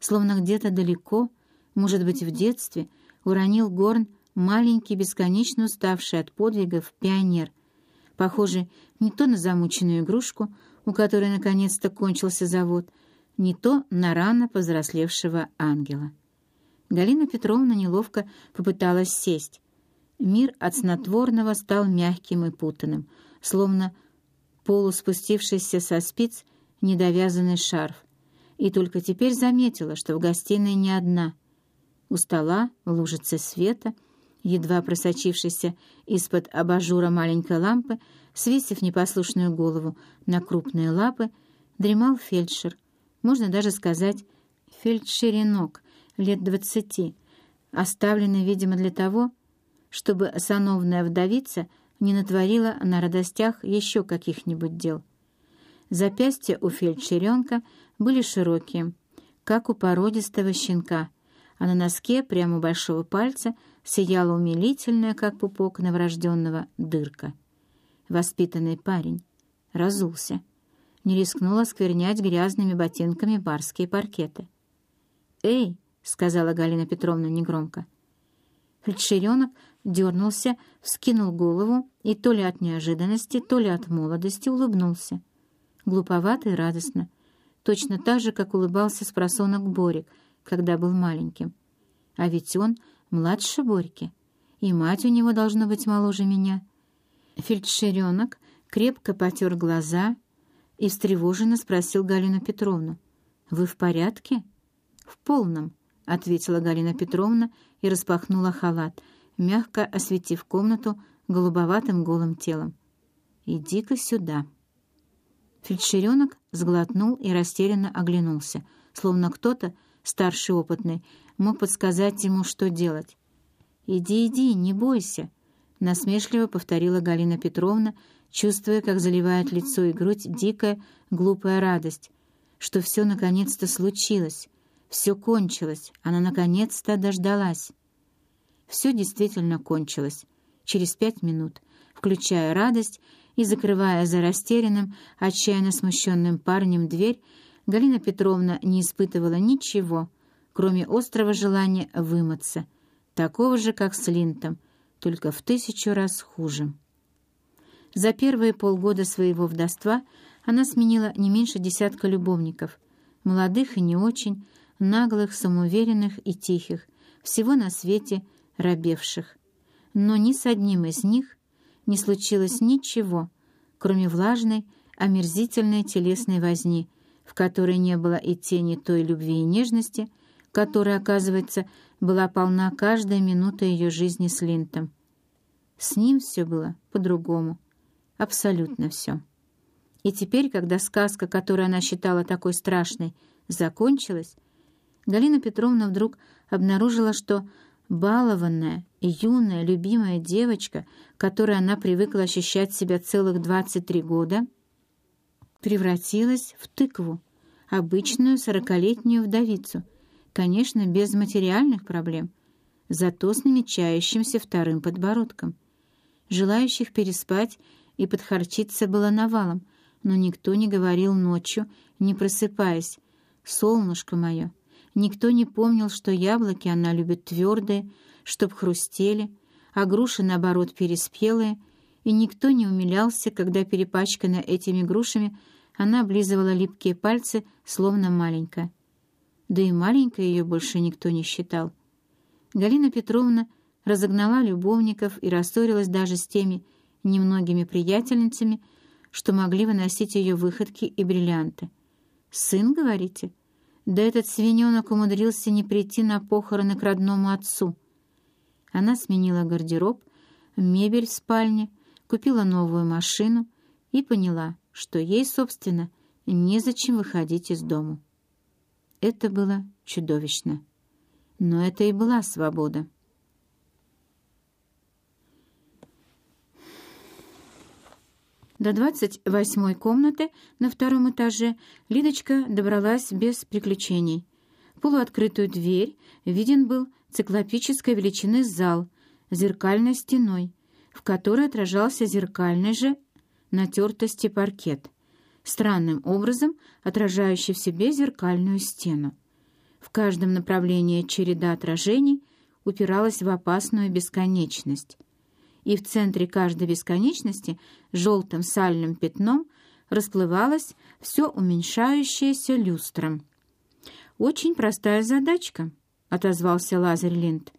словно где-то далеко, может быть, в детстве, уронил Горн маленький, бесконечно уставший от подвигов пионер, похожий не то на замученную игрушку, у которой наконец-то кончился завод, не то на рано повзрослевшего ангела. Галина Петровна неловко попыталась сесть. Мир от снотворного стал мягким и путанным, словно полуспустившийся со спиц недовязанный шарф. И только теперь заметила, что в гостиной не одна. У стола лужица света, едва просочившийся из-под абажура маленькой лампы, свесив непослушную голову на крупные лапы, дремал фельдшер, можно даже сказать фельдшеринок лет двадцати, оставленный, видимо, для того, чтобы сановная вдовица не натворила на радостях еще каких-нибудь дел. Запястья у фельдшеренка были широкие, как у породистого щенка, а на носке прямо большого пальца сияла умилительная, как пупок новорожденного, дырка. Воспитанный парень разулся, не рискнул осквернять грязными ботинками барские паркеты. «Эй!» — сказала Галина Петровна негромко. Фельдшеренок дернулся, вскинул голову и то ли от неожиданности, то ли от молодости улыбнулся. Глуповато и радостно, точно так же, как улыбался с просонок Борик, когда был маленьким. А ведь он младше Борьки, и мать у него должна быть моложе меня. Фельдшеренок крепко потер глаза и встревоженно спросил Галину Петровну. «Вы в порядке?» «В полном», — ответила Галина Петровна и распахнула халат — мягко осветив комнату голубоватым голым телом. «Иди-ка сюда». Фельдшеренок сглотнул и растерянно оглянулся, словно кто-то, старший опытный, мог подсказать ему, что делать. «Иди, иди, не бойся», — насмешливо повторила Галина Петровна, чувствуя, как заливает лицо и грудь дикая, глупая радость, что все наконец-то случилось, все кончилось, она наконец-то дождалась. Все действительно кончилось. Через пять минут, включая радость и закрывая за растерянным, отчаянно смущенным парнем дверь, Галина Петровна не испытывала ничего, кроме острого желания вымыться, такого же, как с Линтом, только в тысячу раз хуже. За первые полгода своего вдовства она сменила не меньше десятка любовников, молодых и не очень, наглых, самоуверенных и тихих, всего на свете – робевших. Но ни с одним из них не случилось ничего, кроме влажной, омерзительной телесной возни, в которой не было и тени той любви и нежности, которая, оказывается, была полна каждая минута ее жизни с Линтом. С ним все было по-другому, абсолютно все. И теперь, когда сказка, которую она считала такой страшной, закончилась, Галина Петровна вдруг обнаружила, что Балованная, юная, любимая девочка, которой она привыкла ощущать себя целых 23 года, превратилась в тыкву, обычную сорокалетнюю вдовицу, конечно, без материальных проблем, зато с намечающимся вторым подбородком. Желающих переспать и подхарчиться было навалом, но никто не говорил ночью, не просыпаясь, «Солнышко мое, Никто не помнил, что яблоки она любит твердые, чтоб хрустели, а груши, наоборот, переспелые, и никто не умилялся, когда, перепачканная этими грушами, она облизывала липкие пальцы, словно маленькая. Да и маленькой ее больше никто не считал. Галина Петровна разогнала любовников и рассорилась даже с теми немногими приятельницами, что могли выносить ее выходки и бриллианты. «Сын, говорите?» Да этот свиненок умудрился не прийти на похороны к родному отцу. Она сменила гардероб, мебель в спальне, купила новую машину и поняла, что ей, собственно, незачем выходить из дому. Это было чудовищно. Но это и была свобода. До двадцать восьмой комнаты на втором этаже Лидочка добралась без приключений. Полуоткрытую дверь виден был циклопической величины зал с зеркальной стеной, в которой отражался зеркальный же натертости паркет, странным образом отражающий в себе зеркальную стену. В каждом направлении череда отражений упиралась в опасную бесконечность. И в центре каждой бесконечности желтым сальным пятном расплывалась все уменьшающаяся люстром. «Очень простая задачка», — отозвался Лазарь Линд.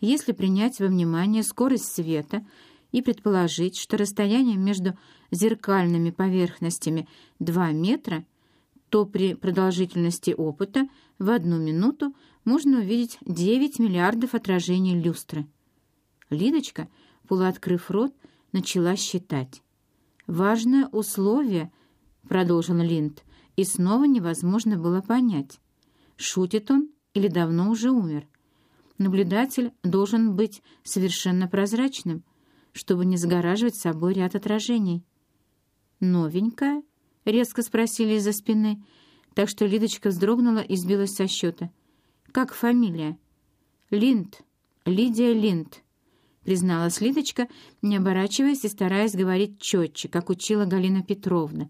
«Если принять во внимание скорость света и предположить, что расстояние между зеркальными поверхностями 2 метра, то при продолжительности опыта в одну минуту можно увидеть 9 миллиардов отражений люстры. Лидочка, полуоткрыв рот, начала считать. «Важное условие», — продолжил Линд, и снова невозможно было понять, шутит он или давно уже умер. Наблюдатель должен быть совершенно прозрачным, чтобы не загораживать собой ряд отражений. «Новенькая?» — резко спросили из-за спины, так что Лидочка вздрогнула и сбилась со счета. «Как фамилия?» «Линд. Лидия Линд», — призналась Лидочка, не оборачиваясь и стараясь говорить четче, как учила Галина Петровна.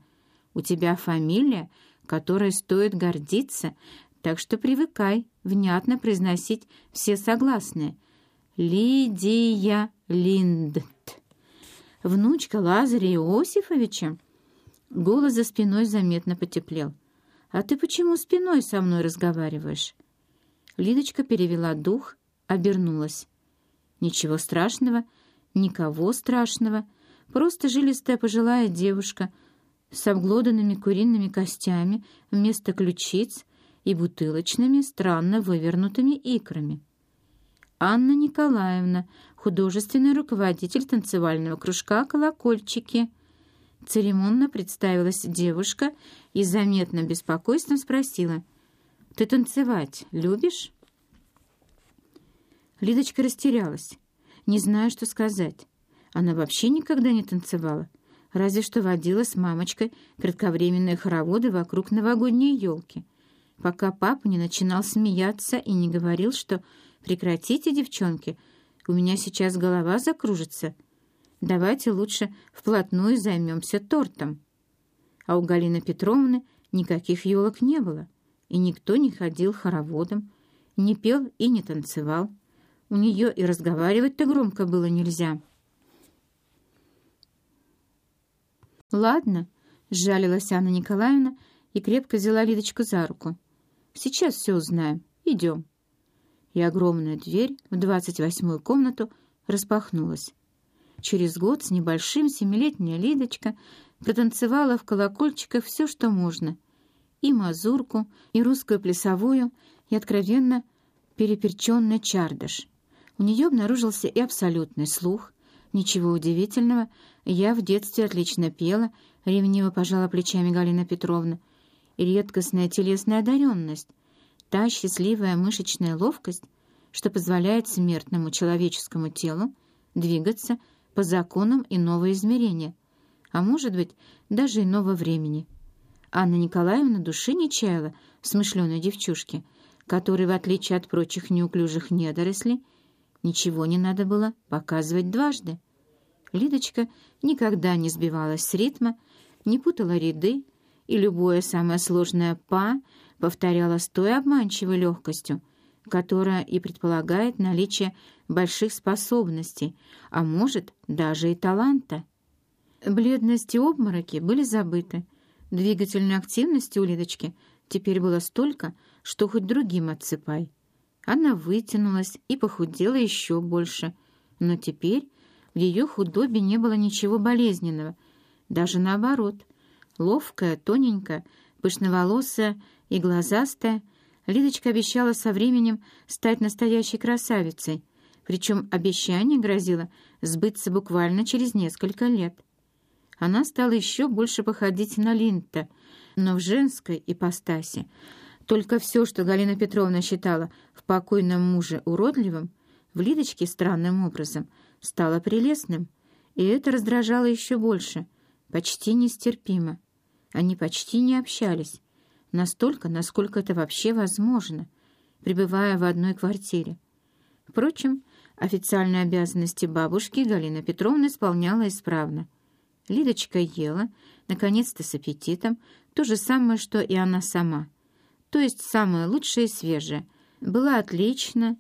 «У тебя фамилия, которой стоит гордиться, так что привыкай внятно произносить все согласные. Лидия Линд» внучка Лазаря Иосифовича?» Голос за спиной заметно потеплел. «А ты почему спиной со мной разговариваешь?» Лидочка перевела дух, обернулась. «Ничего страшного, никого страшного, просто жилистая пожилая девушка с обглоданными куриными костями вместо ключиц и бутылочными, странно вывернутыми икрами. Анна Николаевна, художественный руководитель танцевального кружка «Колокольчики». Церемонно представилась девушка и заметным беспокойством спросила, «Ты танцевать любишь?» Лидочка растерялась, не зная, что сказать. Она вообще никогда не танцевала, разве что водила с мамочкой кратковременные хороводы вокруг новогодней елки, пока папа не начинал смеяться и не говорил, что «Прекратите, девчонки, у меня сейчас голова закружится. Давайте лучше вплотную займемся тортом». А у Галины Петровны никаких елок не было, и никто не ходил хороводом, не пел и не танцевал. У нее и разговаривать-то громко было нельзя. «Ладно», — сжалилась Анна Николаевна и крепко взяла Лидочку за руку. «Сейчас все узнаем. Идем» и огромная дверь в двадцать восьмую комнату распахнулась. Через год с небольшим семилетняя Лидочка протанцевала в колокольчиках все, что можно. И мазурку, и русскую плясовую, и откровенно переперченный чардаш. У нее обнаружился и абсолютный слух. Ничего удивительного, я в детстве отлично пела, ревниво пожала плечами Галина Петровна, и редкостная телесная одаренность, та счастливая мышечная ловкость, что позволяет смертному человеческому телу двигаться по законам иного измерения, а может быть, даже иного времени. Анна Николаевна души не чаяла в смышленой девчушке, которой, в отличие от прочих неуклюжих недорослей, ничего не надо было показывать дважды. Лидочка никогда не сбивалась с ритма, не путала ряды, и любое самое сложное «па» повторяла с той обманчивой легкостью, которая и предполагает наличие больших способностей, а может, даже и таланта. Бледность и обмороки были забыты. Двигательной активности у Лидочки теперь было столько, что хоть другим отсыпай. Она вытянулась и похудела еще больше, но теперь в ее худобе не было ничего болезненного, даже наоборот. Ловкая, тоненькая, пышноволосая и глазастая, Лидочка обещала со временем стать настоящей красавицей, причем обещание грозило сбыться буквально через несколько лет. Она стала еще больше походить на Линта, но в женской ипостаси. Только все, что Галина Петровна считала в покойном муже уродливым, в Лидочке странным образом стало прелестным, и это раздражало еще больше, почти нестерпимо. Они почти не общались, настолько, насколько это вообще возможно, пребывая в одной квартире. Впрочем, официальные обязанности бабушки Галина Петровна исполняла исправно. Лидочка ела, наконец-то с аппетитом, то же самое, что и она сама. То есть самая лучшая и свежая, была отлична